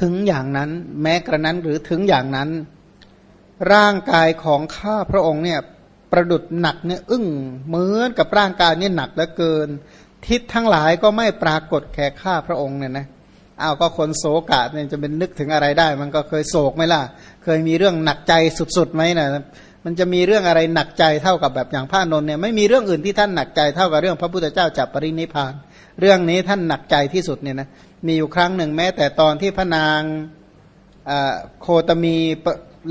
ถึงอย่างนั้น แม้กระนั้นหรือถึงอย่างนั้น ร่างกายของข้าพระองค์เนี่ยประดุดหนักเนี่ยอึ้งเหมือนกับร่างกายเนี่ยหนักเหลือเกิน ทิศทั้งหลายก็ไม่ปรากฏแก่ข้าพระองค์เนี่ยนะเอาก็คนโศกะเนี่ยจะเป็นนึกถึงอะไรได้ มันก็เคยโศกไหมล่ะ เคยมีเรื่องหนักใจสุดๆไหมนะมันจะมีเรื่องอะไรหนักใจเท่ากับแบบอย่างพระนนท์เนี่ยไม่มีเรื่องอื่นที่ท่านหนักใจเท่ากับเรื่องพระพุทธเจ้าจับปรินิพาน เรื่องนี้ท่านหนักใจที่สุดเนี่ยนะ มีอยู่ครั้งหนึ่งแม้ แต่ตอนที่พระนางโคตมี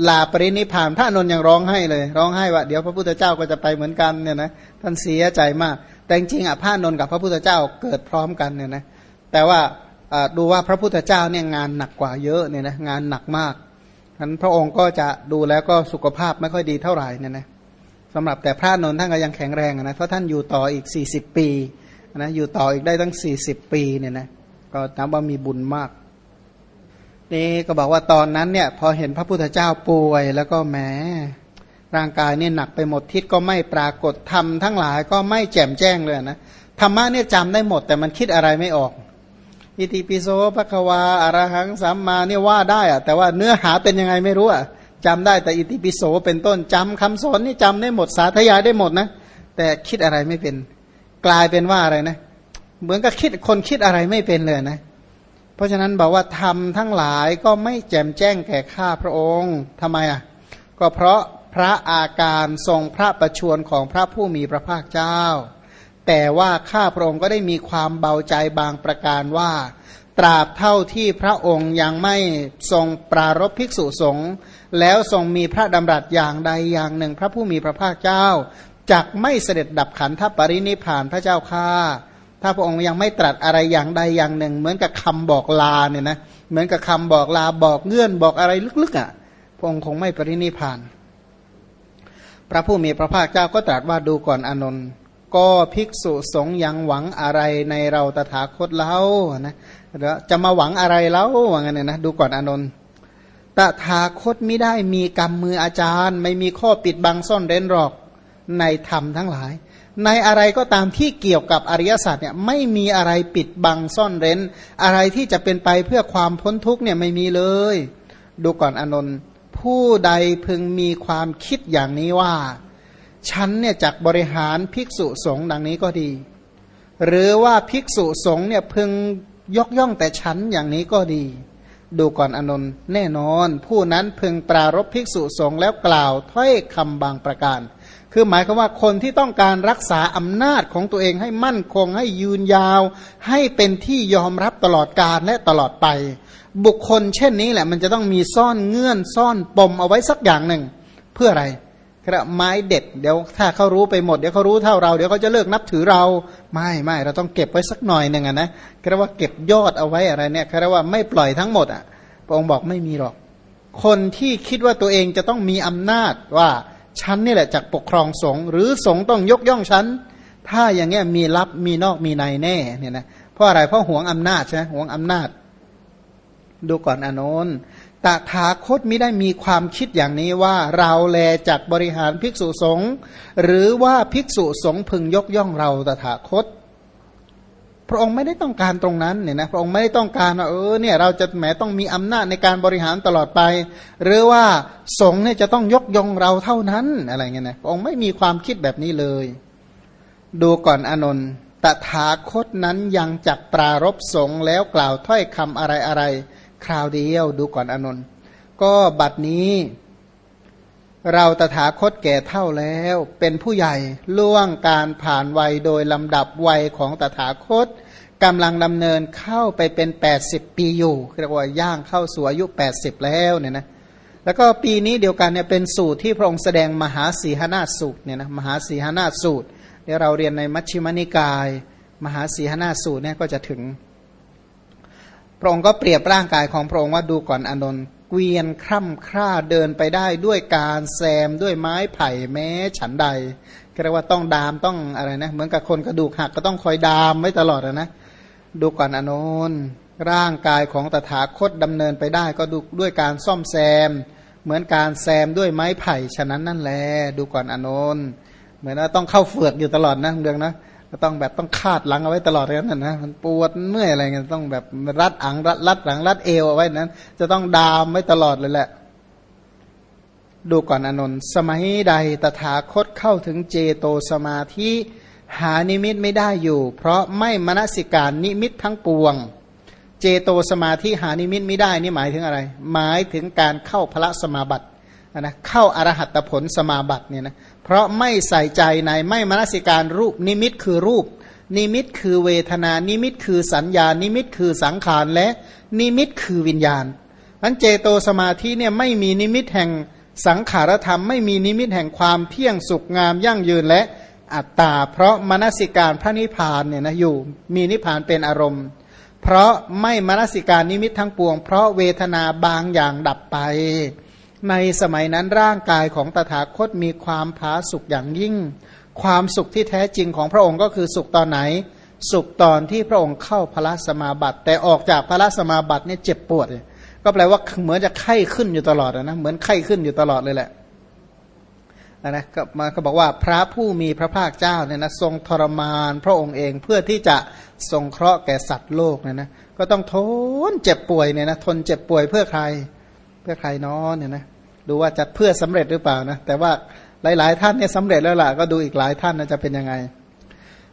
ลาปรินิพานพระนนท์ยังร้องไห้เลย ร้องไห้ว่าเดี๋ยวพระพุทธเจ้าก็จะไปเหมือนกันเนี่ยนะท่านเสียใจมาก แต่จริงอะพระนนท์กับพระพุทธเจ้าเกิดพร้อมกันเนี่ยนะแต่ว่าดูว่าพระพุทธเจ้าเนี่ยงานหนักกว่าเยอะเนี่ยนะงานหนักมากฉะนั้นพระองค์ก็จะดูแล้วก็สุขภาพไม่ค่อยดีเท่าไหร่เนี่ยนะสำหรับแต่พระนนท์ท่านก็ยังแข็งแรงนะเพราะท่านอยู่ต่ออีก 40 ปีนะอยู่ต่ออีกได้ตั้ง 40 ปีเนี่ยนะ ก็นับว่ามีบุญมากนี่ก็บอกว่าตอนนั้นเนี่ย พอเห็นพระพุทธเจ้าป่วย แล้วก็แหมร่างกายเนี่ยหนักไปหมดทิศก็ไม่ปรากฏธรรมทั้งหลายก็ไม่แจ่มแจ้งเลยนะธรรมะเนี่ยจำได้หมด แต่มันคิดอะไรไม่ออกอิติปิโสภควาอารหังสัมมาเนี่ยว่าได้อะแต่ว่าเนื้อหาเป็นยังไงไม่รู้อะจำได้แต่อิติปิโสเป็นต้นจำคำสอนนี่จำได้หมดสาธยายได้หมดนะแต่คิดอะไรไม่เป็น กลายเป็นว่าอะไรนะ เหมือนกับคิดคนคิดอะไรไม่เป็นเลยนะ เพราะฉะนั้นบอกว่าทำทั้งหลายก็ไม่แจ่มแจ้งแก่ข้าพระองค์ทำไมอะ ก็เพราะพระอาการทรงพระประชวรของพระผู้มีพระภาคเจ้า แต่ว่าข้าพระองค์ก็ได้มีความเบาใจบางประการว่า ตราบเท่าที่พระองค์ยังไม่ทรงปรารบภิกษุสงฆ์แล้วทรงมีพระดำรัสอย่างใดอย่างหนึ่ง พระผู้มีพระภาคเจ้าจักไม่เสด็จดับขันธปรินิพานพระเจ้าข้า ถ้าพระองค์ยังไม่ตรัสอะไรอย่างใดอย่างหนึ่ง เหมือนกับคำบอกลาเนี่ยนะเหมือนกับคำบอกลาบอกเงื่อนบอกอะไรลึกๆอะ่ะ พระองค์คงไม่ปรินิพาน พระผู้มีพระภาคเจ้าก็ตรัสว่าดูก่อนอนนท์ก็ภิกษุสงฆ์ยังหวังอะไรในเราตถาคตเล่านะจะมาหวังอะไรเล่าว่างั้นนะดูก่อนอนนท์ตถาคตไม่ได้มีกรรมมืออาจารย์ ไม่มีข้อปิดบังซ่อนเร้นหรอกในธรรมทั้งหลาย ในอะไรก็ตามที่เกี่ยวกับอริยสัจเนี่ยไม่มีอะไรปิดบังซ่อนเร้น อะไรที่จะเป็นไปเพื่อความพ้นทุกเนี่ยไม่มีเลย ดูก่อนอนนท์ผู้ใดพึงมีความคิดอย่างนี้ว่า ฉันเนี่ยจักบริหารภิกษุสงฆ์ดังนี้ก็ดี หรือว่าภิกษุสงฆ์เนี่ยพึงยกย่องแต่ฉันอย่างนี้ก็ดี ดูก่อนอนนท์แน่นอน ผู้นั้นพึงปรารบภิกษุสงฆ์แล้วกล่าวถ้อยคำบางประการ คือหมายความว่าคนที่ต้องการรักษาอำนาจของตัวเองให้มั่นคง ให้ยืนยาว ให้เป็นที่ยอมรับตลอดกาลและตลอดไป บุคคลเช่นนี้แหละ มันจะต้องมีซ่อนเงื่อนซ่อนปมเอาไว้สักอย่างหนึ่ง เพื่ออะไรกระไม้เด็ดเดี๋ยวถ้าเขารู้ไปหมดเดี๋ยวเขารู้เท่าเราเดี๋ยวเขาจะเลิกนับถือเราไม่ไม่เราต้องเก็บไว้สักหน่อยหนึ่งนะเรียกว่าเก็บยอดเอาไว้อะไรเนี่ยเรียกว่าไม่ปล่อยทั้งหมดอะพระองค์บอกไม่มีหรอก คนที่คิดว่าตัวเองจะต้องมีอำนาจว่า ฉันนี่แหละจักปกครองสงฆ์หรือสงฆ์ต้องยกย่องฉัน ถ้าอย่างเงี้ยมีลับมีนอกมีในแน่เนี่ยนะเพราะอะไรเพราะหวงอำนาจใช่ไหมหวงอำนาจ ดูก่อนอนนตถาคตมิได้มีความคิดอย่างนี้ว่าเราแลจัดบริหารภิกษุสงฆ์หรือว่าภิกษุสงฆ์พึงยกย่องเราตถาคต พระองค์ไม่ได้ต้องการตรงนั้นเนี่ยนะพระองค์ไม่ได้ต้องการว่าเออเนี่ยเราจะแหมต้องมีอำนาจในการบริหารตลอดไป หรือว่าสงฆ์เนี่ยจะต้องยกย่องเราเท่านั้นอะไรเงี้ยนะพระองค์ไม่มีความคิดแบบนี้เลย ดูก่อนอนนท์ตถาคตนั้นยังจักปรารบสงฆ์แล้วกล่าวถ้อยคำอะไรอะไรคราวเดียวดูก่อนอนนท์ก็บัดนี้ เราตถาคตแก่เท่าแล้ว เป็นผู้ใหญ่ล่วงการผ่านวัยโดยลำดับวัยของตถาคตกำลังดำเนินเข้าไปเป็น 80 ปีอยู่เรียกว่าย่างเข้าสู่อายุ 80 แล้วเนี่ยนะแล้วก็ปีนี้เดียวกันเนี่ยเป็นสูตรที่พระองค์แสดงมหาสีหนาสูตรเนี่ยนะมหาสีหนาสูตรเดี๋ยวเราเรียนในมัชฌิมนิกาย มหาสีหนาสูตรเนี่ยก็จะถึง พระองค์ก็เปรียบร่างกายของพระองค์ว่าดูก่อนอนนท์ เกวียนคร่ำคร่าเดินไปได้ด้วยการแซมด้วยไม้ไผ่แม้ฉันใดก็เรียกว่าต้องดามต้องอะไรนะ เหมือนกับคนกระดูกหักก็ต้องคอยดามไว้ตลอดนะ ดูก่อนอนนร่างกายของตถาคตดำเนินไปได้ก็ดูด้วยการซ่อมแซม เหมือนการแซมด้วยไม้ไผ่ฉะนั้นนั่นแหละดูก่อนอนนเหมือนว่าต้องเข้าเฟือกอยู่ตลอดนะเรื่องนะ ก็ต้องแบบต้องคาดหลังเอาไว้ตลอดเลยนั่นนะมันปวดเมื่อยอะไรเงี้ยต้องแบบรัดอังรัดรัดหลังรัดเอวเอาไว้นั้น จะต้องดามไว้ตลอดเลยแหละ ดูก่อนอนนท์สมัยใดตถาคตเข้าถึงเจโตสมาธิหานิมิตไม่ได้อยู่ เพราะไม่มนสิการนิมิตทั้งปวง เจโตสมาธิหานิมิตไม่ได้นี่หมายถึงอะไร หมายถึงการเข้าผลสมาบัติ นะเข้าอรหัตผลสมาบัติเนี่ยนะเพราะไม่ใส่ใจในไม่มนสิการรูปนิมิตคือรูป นิมิตคือเวทนานิมิตคือสัญญา นิมิตคือสังขารและนิมิตคือวิญญาณนั้นเจโตสมาธิเนี่ยไม่มีนิมิตแห่งสังขารธรรม ไม่มีนิมิตแห่งความเที่ยงสุขงามยั่งยืนและอัตตา เพราะมนสิการพระนิพพานเนี่ยนะอยู่มีนิพพานเป็นอารมณ์ เพราะไม่มนสิการนิมิตทั้งปวง เพราะเวทนาบางอย่างดับไป ในสมัยนั้นร่างกายของตถาคตมีความผาสุกอย่างยิ่ง ความสุขที่แท้จริงของพระองค์ก็คือสุขตอนไหน สุขตอนที่พระองค์เข้าพระสมาบัติ แต่ออกจากพระสมาบัติเนี่ยเจ็บปวด ก็แปลว่าเหมือนจะไข้ขึ้นอยู่ตลอดนะเหมือนไข้ขึ้นอยู่ตลอดเลยแหละนะก็มาก็บอกว่าพระผู้มีพระภาคเจ้าเนี่ยนะทรงทรมานพระองค์เองเพื่อที่จะทรงเคราะห์แก่สัตว์โลกเนี่ยนะก็ต้องทนเจ็บป่วยเนี่ยนะทนเจ็บป่วยเพื่อใคร พื่อใครน้อเนี่ยนะดูว่าจะเพื่อสำเร็จหรือเปล่านะแต่ว่าหลาย ๆ ท่านเนี่ยสำเร็จแล้วล่ะก็ดูอีกหลายท่านนะจะเป็นยังไง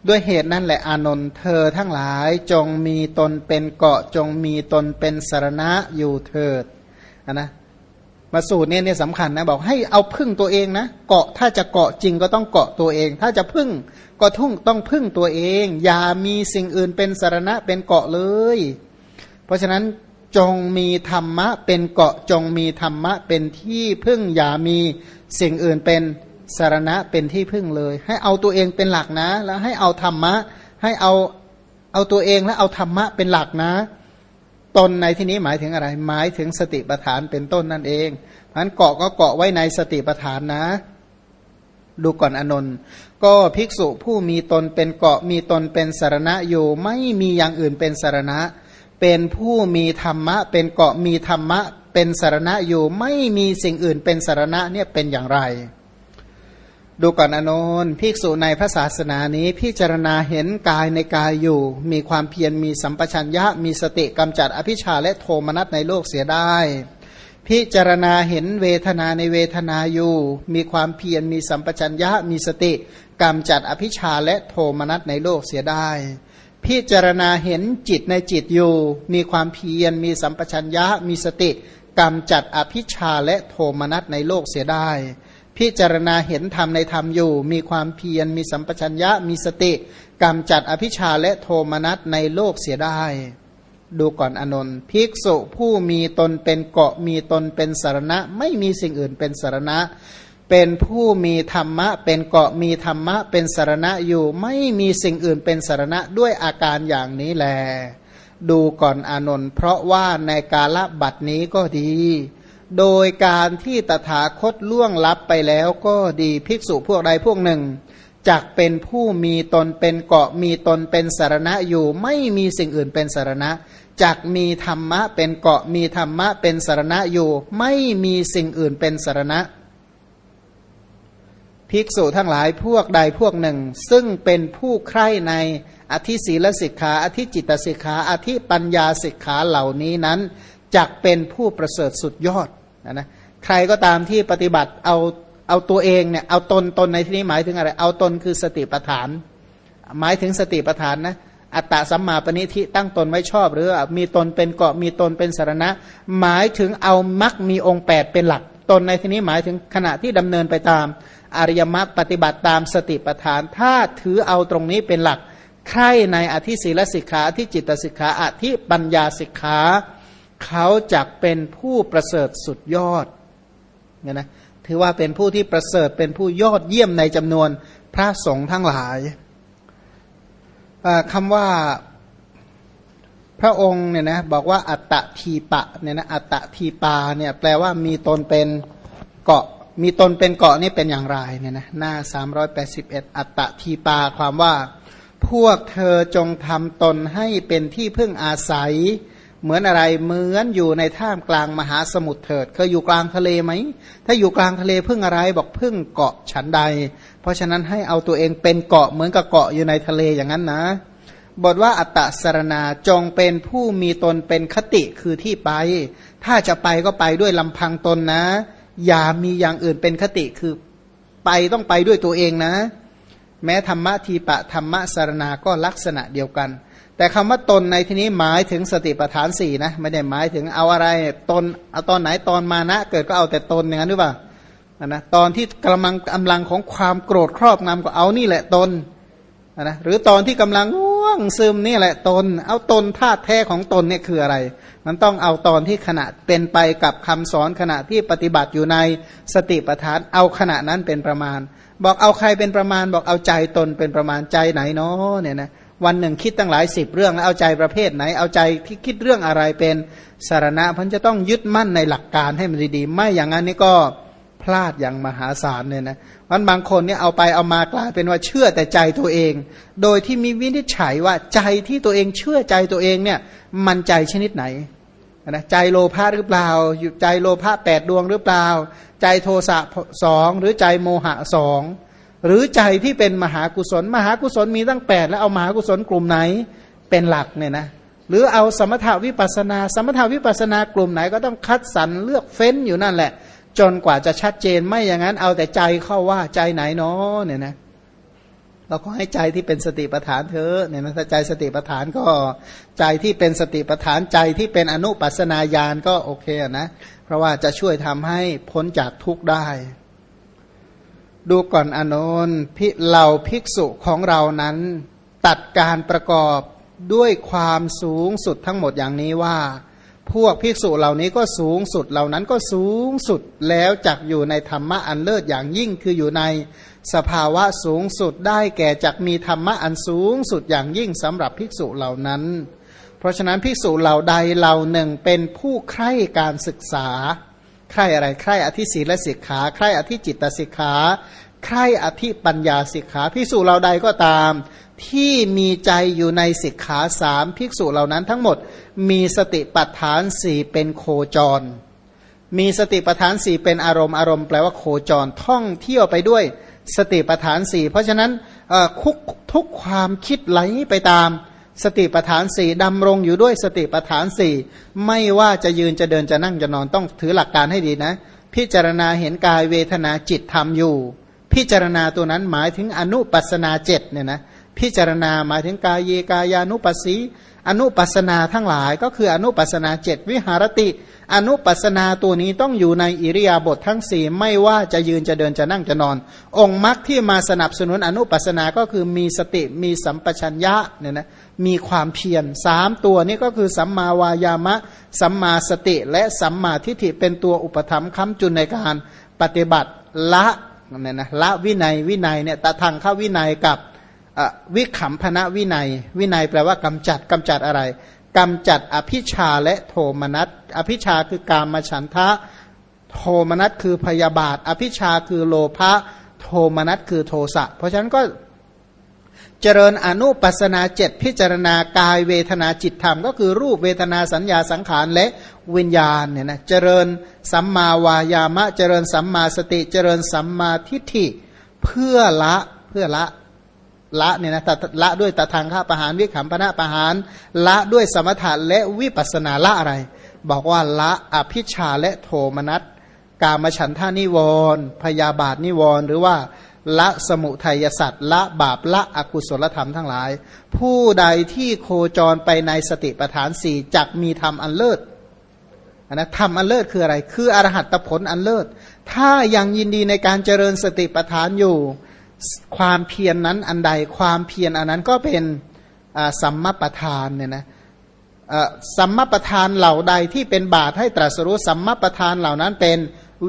ด้วยเหตุนั้นแหละอานนท์เธอทั้งหลายจงมีตนเป็นเกาะจงมีตนเป็นสารณะอยู่เถิดนะมาสูตรเนี่ยเนี่ยสำคัญนะบอกให้เอาพึ่งตัวเองนะเกาะถ้าจะเกาะจริงก็ต้องเกาะตัวเอง ถ้าจะพึ่งก็ทุ่งต้องพึ่งตัวเอง อย่ามีสิ่งอื่นเป็นสารณะเป็นเกาะเลย เพราะฉะนั้น จงมีธรรมะเป็นเกาะจงมีธรรมะเป็นที่พึ่งอย่ามีสิ่งอื่นเป็นสารณะเป็นที่พึ่งเลย ให้เอาตัวเองเป็นหลักนะ แล้วให้เอาธรรมะ ให้เอาเอาตัวเองและเอาธรรมะเป็นหลักนะ ตนในที่นี้หมายถึงอะไร หมายถึงสติปัฏฐานเป็นต้นนั่นเองเพรานั้นเกาะก็เกาะไว้ในสติปัฏฐานนะ ดูก่อนอนนท์ก็ภิกษุผู้มีตนเป็นเกาะมีตนเป็นสารณะอยู่ ไม่มีอย่างอื่นเป็นสารณะ เป็นผู้มีธรรมะ เป็นเกาะมีธรรมะ เป็นสารณะอยู่ไม่มีสิ่งอื่นเป็นสารณะเนี่ยเป็นอย่างไร ดูก่อนอนนภิกษุในพระศาสนานี้พิจารณาเห็นกายในกายอยู่ มีความเพียรมีสัมปชัญญะ มีสติกำจัดอภิชาและโทมนัสในโลกเสียได้พิจารณาเห็นเวทนาในเวทนาอยู่ มีความเพียรมีสัมปชัญญะมีสติกำจัดอภิชาและโทมนัสในโลกเสียได้ พิจารณาเห็นจิตในจิตอยู่ มีความเพียรมีสัมปชัญญะ มีสติกำจัดอภิชาและโทมนัสในโลกเสียได้ พิจารณาเห็นธรรมในธรรมอยู่ มีความเพียรมีสัมปชัญญะ มีสติกำจัดอภิชาและโทมนัสในโลกเสียได้ ดูก่อนอนนท์ภิกษุผู้มีตนเป็นเกาะมีตนเป็นสารณะ ไม่มีสิ่งอื่นเป็นสารณะ เป็นผู้มีธรรมะ เป็นเกาะมีธรรมะ เป็นสารณะอยู่ ไม่มีสิ่งอื่นเป็นสารณะด้วยอาการอย่างนี้แล ดูก่อนอานนท์เพราะว่าในกาลบัดนี้ก็ดี โดยการที่ตถาคตล่วงลับไปแล้วก็ดีภิกษุพวกใดพวกหนึ่งจักเป็นผู้มีตนเป็นเกาะมีตนเป็นสารณะอยู่ ไม่มีสิ่งอื่นเป็นสารณะจักมีธรรมะเป็นเกาะมีธรรมะเป็นสารณะอยู่ ไม่มีสิ่งอื่นเป็นสารณะ ภิกษุทั้งหลายพวกใดพวกหนึ่ง ซึ่งเป็นผู้ใคร่ในอธิศีลสิกขา อธิจิตสิกขา อธิปัญญาสิกขาเหล่านี้นั้นจักเป็นผู้ประเสริฐสุดยอดนะนะใครก็ตามที่ปฏิบัติเอาเอาตัวเองเนี่ยเอาตนตนในที่นี้หมายถึงอะไร เอาตนคือสติปัฏฐาน หมายถึงสติปัฏฐานนะอัตตะสัมมาปณิธิตั้งตนไว้ชอบ หรือมีตนเป็นเกาะมีตนเป็นสารณะ หมายถึงเอามักมีองค์ 8 เป็นหลัก ตนในที่นี้หมายถึงขณะที่ดำเนินไปตาม อริยมรรคปฏิบัติตามสติปัฏฐาน ถ้าถือเอาตรงนี้เป็นหลักใครในอธิศีลสิกขาอธิจิตสิกขาอธิปัญญาสิกขา เขาจักเป็นผู้ประเสริฐสุดยอดเนี่ยนะถือว่าเป็นผู้ที่ประเสริฐเป็นผู้ยอดเยี่ยมในจำนวนพระสงฆ์ทั้งหลายคำว่าพระองค์เนี่ยนะบอกว่าอัตตทีปะเนี่ยนะอัตตทีปาเนี่ยแปลว่ามีตนเป็นเกาะ มีตนเป็นเกาะนี่เป็นอย่างไรเนี่ยนะหน้า 381 อัตตะทีปาความว่า พวกเธอจงทำตนให้เป็นที่พึ่งอาศัย เหมือนอะไรเหมือนอยู่ในท่ามกลางมหาสมุทรเถิด เคยอยู่กลางทะเลไหม ถ้าอยู่กลางทะเลพึ่งอะไรบอกพึ่งเกาะฉันใด เพราะฉะนั้นให้เอาตัวเองเป็นเกาะเหมือนกับเกาะอยู่ในทะเลอย่างนั้นนะ บทว่าอัตตะสารณาจงเป็นผู้มีตนเป็นคติคือที่ไป ถ้าจะไปก็ไปด้วยลำพังตนนะ อย่ามีอย่างอื่นเป็นคติคือไปต้องไปด้วยตัวเองนะ แม้ธรรมะทีปะธรรมะสารนาก็ลักษณะเดียวกัน แต่คำว่าตนในที่นี้หมายถึงสติปัฏฐานสี่นะไม่ได้หมายถึงเอาอะไรตนเอาตอนไหนตอนมานะ เกิดก็เอาแต่ตนอย่างนั้นหรือเปล่านะตอนที่กำลังกำลังของความโกรธครอบงำก็เอานี่แหละตนนะหรือตอนที่กำลังง่วงซึมนี่แหละตน เอาตนธาตุแท้ของตนเนี่ยคืออะไร มันต้องเอาตอนที่ขณะเป็นไปกับคำสอนขณะที่ปฏิบัติอยู่ในสติปัฏฐาน เอาขณะนั้นเป็นประมาณ บอกเอาใครเป็นประมาณ บอกเอาใจตนเป็นประมาณใจไหนเนาะเนี่ยนะวันหนึ่งคิดตั้งหลายสิบเรื่องแล้วเอาใจประเภทไหน เอาใจที่คิดเรื่องอะไรเป็นสารณะพันจะต้องยึดมั่นในหลักการให้มันดีๆ ไม่อย่างนั้นนี่ก็พลาดอย่างมหาศาลเนี่ยนะ มันบางคนเนี่ยเอาไปเอามากลายเป็นว่าเชื่อแต่ใจตัวเอง โดยที่มีวินิจฉัยว่าใจที่ตัวเองเชื่อใจตัวเองเนี่ย มันใจชนิดไหนนะใจโลภะหรือเปล่าใจโลภะแปดดวงหรือเปล่า ใจโทสะสองหรือใจโมหะสองหรือใจที่เป็นมหากุศล มหากุศลมีตั้งแปดแล้วเอามหากุศลกลุ่มไหนเป็นหลักเนี่ยนะหรือเอาสมถาวิปัสนา สมถาวิปัสนากลุ่มไหนก็ต้องคัดสรรเลือกเฟ้นอยู่นั่นแหละ จนกว่าจะชัดเจนไม่อย่างนั้นเอาแต่ใจเข้าว่าใจไหนเนาะเนี่ยนะเราก็ให้ใจที่เป็นสติปัฏฐานเธอเนี่ยนะถ้าใจสติปัฏฐานก็ใจที่เป็นสติปัฏฐานใจที่เป็นอนุปัสนาญาณก็โอเคนะเพราะว่าจะช่วยทำให้พ้นจากทุกข์ได้ ดูก่อนอนนพิเหล่าภิกษุของเรานั้น ตัดการประกอบด้วยความสูงสุดทั้งหมดอย่างนี้ว่า พวกภิกษุเหล่านี้ก็สูงสุดเหล่านั้นก็สูงสุดแล้วจักอยู่ในธรรมะอันเลิศอย่างยิ่งคืออยู่ในสภาวะสูงสุดได้แก่จักมีธรรมะอันสูงสุดอย่างยิ่งสำหรับภิกษุเหล่านั้น เพราะฉะนั้นภิกษุเหล่าใดเหล่าหนึ่งเป็นผู้ใคร่การศึกษา ใคร่อะไรใคร่อธิศีลสิกขา ใคร่อธิจิตสิกขาใคร่อธิปัญญาสิกขาภิกษุเราใดก็ตาม ที่มีใจอยู่ในสิกขาสามภิกษุเหล่านั้นทั้งหมด มีสติปัฏฐานสี่เป็นโคจร มีสติปัฏฐานสี่เป็นอารมณ์อารมณ์แปลว่าโคจรท่องเที่ยวไปด้วยสติปัฏฐานสี่เพราะฉะนั้นคุกทุกความคิดไหลไปตาม สติปัฏฐานสี่ดำรงอยู่ด้วยสติปัฏฐานสี่ไม่ว่าจะยืนจะเดินจะนั่งจะนอนต้องถือหลักการให้ดีนะ พิจารณาเห็นกายเวทนาจิตทำอยู่ พิจารณาตัวนั้นหมายถึงอนุปัสนาเจ็ดเนี่ยนะ พิจารณาหมายถึงกายเยกายานุปัสสีอนุปัสนาทั้งหลาย ก็คืออนุปัสนาเจ็ดวิหารติ อนุปัสนาตัวนี้ต้องอยู่ในอิริยาบถททั้งสี่ไม่ว่าจะยืนจะเดินจะนั่งจะนอน องค์มรรคที่มาสนับสนุนอนุปัสนาก็คือมีสติมีสัมปชัญญะเนี่ยนะมีความเพียรสามตัวนี้ก็คือสัมมาวายามะ สัมมาสติและสัมมาทิฏฐิเป็นตัวอุปธรรมค้ำจุนในการปฏิบัติละเนี่ยนะละวินัยวินัยเนี่ยตะทางเข้าวินัยกับ วิขำพนะวินัย วินัยแปลว่ากำจัดกำจัดอะไรกำจัดอภิชาและโทมนัสอภิชาคือการมาฉันทะ โทมนัสคือพยาบาท อภิชาคือโลภะโทมนัสคือโทสะ เพราะฉะนั้นก็เจริญอนุปัสนาเจ็ดพิจารณากายเวทนาจิตธรรม ก็คือรูปเวทนาสัญญาสังขารและวิญญาณเนี่ยนะเจริญสัมมาวายามะ เจริญสัมมาสติ เจริญสัมมาทิฏฐิเพื่อละเพื่อละ ละเนี่ยนะละด้วยตทางข้าประหารวิขำพนะประหาร ละด้วยสมถะและวิปัสนาละอะไร บอกว่าละอภิชาและโทมนัสกามฉันทานิวรพยาบาทนิวรหรือว่าละสมุทัยสัตว์ละบาปละอกุศลธรรมทั้งหลาย ผู้ใดที่โคจรไปในสติปัฏฐานสี่จักมีธรรมอันเลิศนะธรรมอันเลิศคืออะไร คืออรหัตผลอันเลิศ ถ้ายังยินดีในการเจริญสติปัฏฐานอยู่ ความเพียรนนั้นอันใดความเพียรอันนั้นก็เป็นสัมมาประธานเนี่ยนะสัมมาประธานเหล่าใดที่เป็นบาตให้ตรัสรู้สัมมาประธานเหล่านั้นเป็น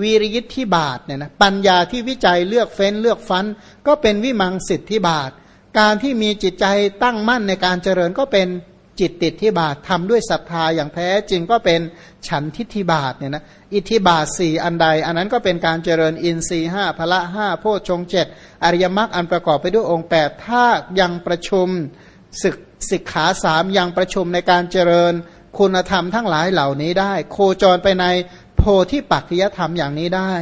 วิริยิทธิบาทเนี่ยนะปัญญาที่วิจัยเลือกเฟ้นเลือกฟัน ก็เป็นวิมังสิทธิบาท การที่มีจิตใจตั้งมั่นในการเจริญก็เป็น จิตติดที่บาททำด้วยศรัทธาอย่างแท้จริงก็เป็นฉันทิฏฐิบาทเนี่ยนะอิทธิบาทสี่อันใด อันนั้นก็เป็นการเจริญอินทรีห้าพละห้าโพชงเจ็ดอริยมรรคอันประกอบไปด้วยองค์แปดถ้ายังประชุมศึกศิกขาสามยังประชุมในการเจริญคุณธรรมทั้งหลายเหล่านี้ได้ โคจรไปในโพธิปัจจยธรรมอย่างนี้ได้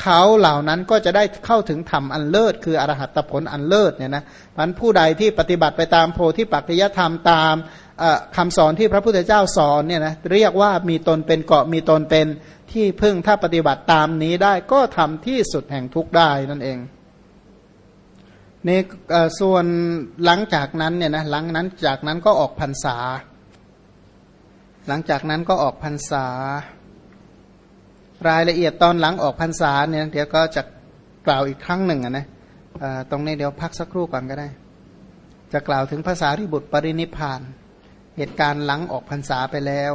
เขาเหล่านั้นก็จะได้เข้าถึงธรรมอันเลิศคืออรหัตผลอันเลิศเนี่ยนะมันผู้ใดที่ปฏิบัติไปตามโพธิปัจจยธรรมตามคำสอนที่พระพุทธเจ้าสอนเนี่ยนะเรียกว่ามีตนเป็นเกาะมีตนเป็นที่พึ่งถ้าปฏิบัติตามนี้ได้ก็ทำที่สุดแห่งทุกได้นั่นเองนี่ส่วนหลังจากนั้นเนี่ยนะหลังนั้นจากนั้นก็ออกพรรษา หลังจากนั้นก็ออกพรรษา รายละเอียดตอนหลังออกพรรษาเนี่ยเดี๋ยวก็จะกล่าวอีกครั้งหนึ่งนะตรงนี้เดี๋ยวพักสักครู่ก่อนก็ได้ จะกล่าวถึงภาษาริบุตรปรินิพาน เหตุการณ์หลังออกพรรษาไปแล้ว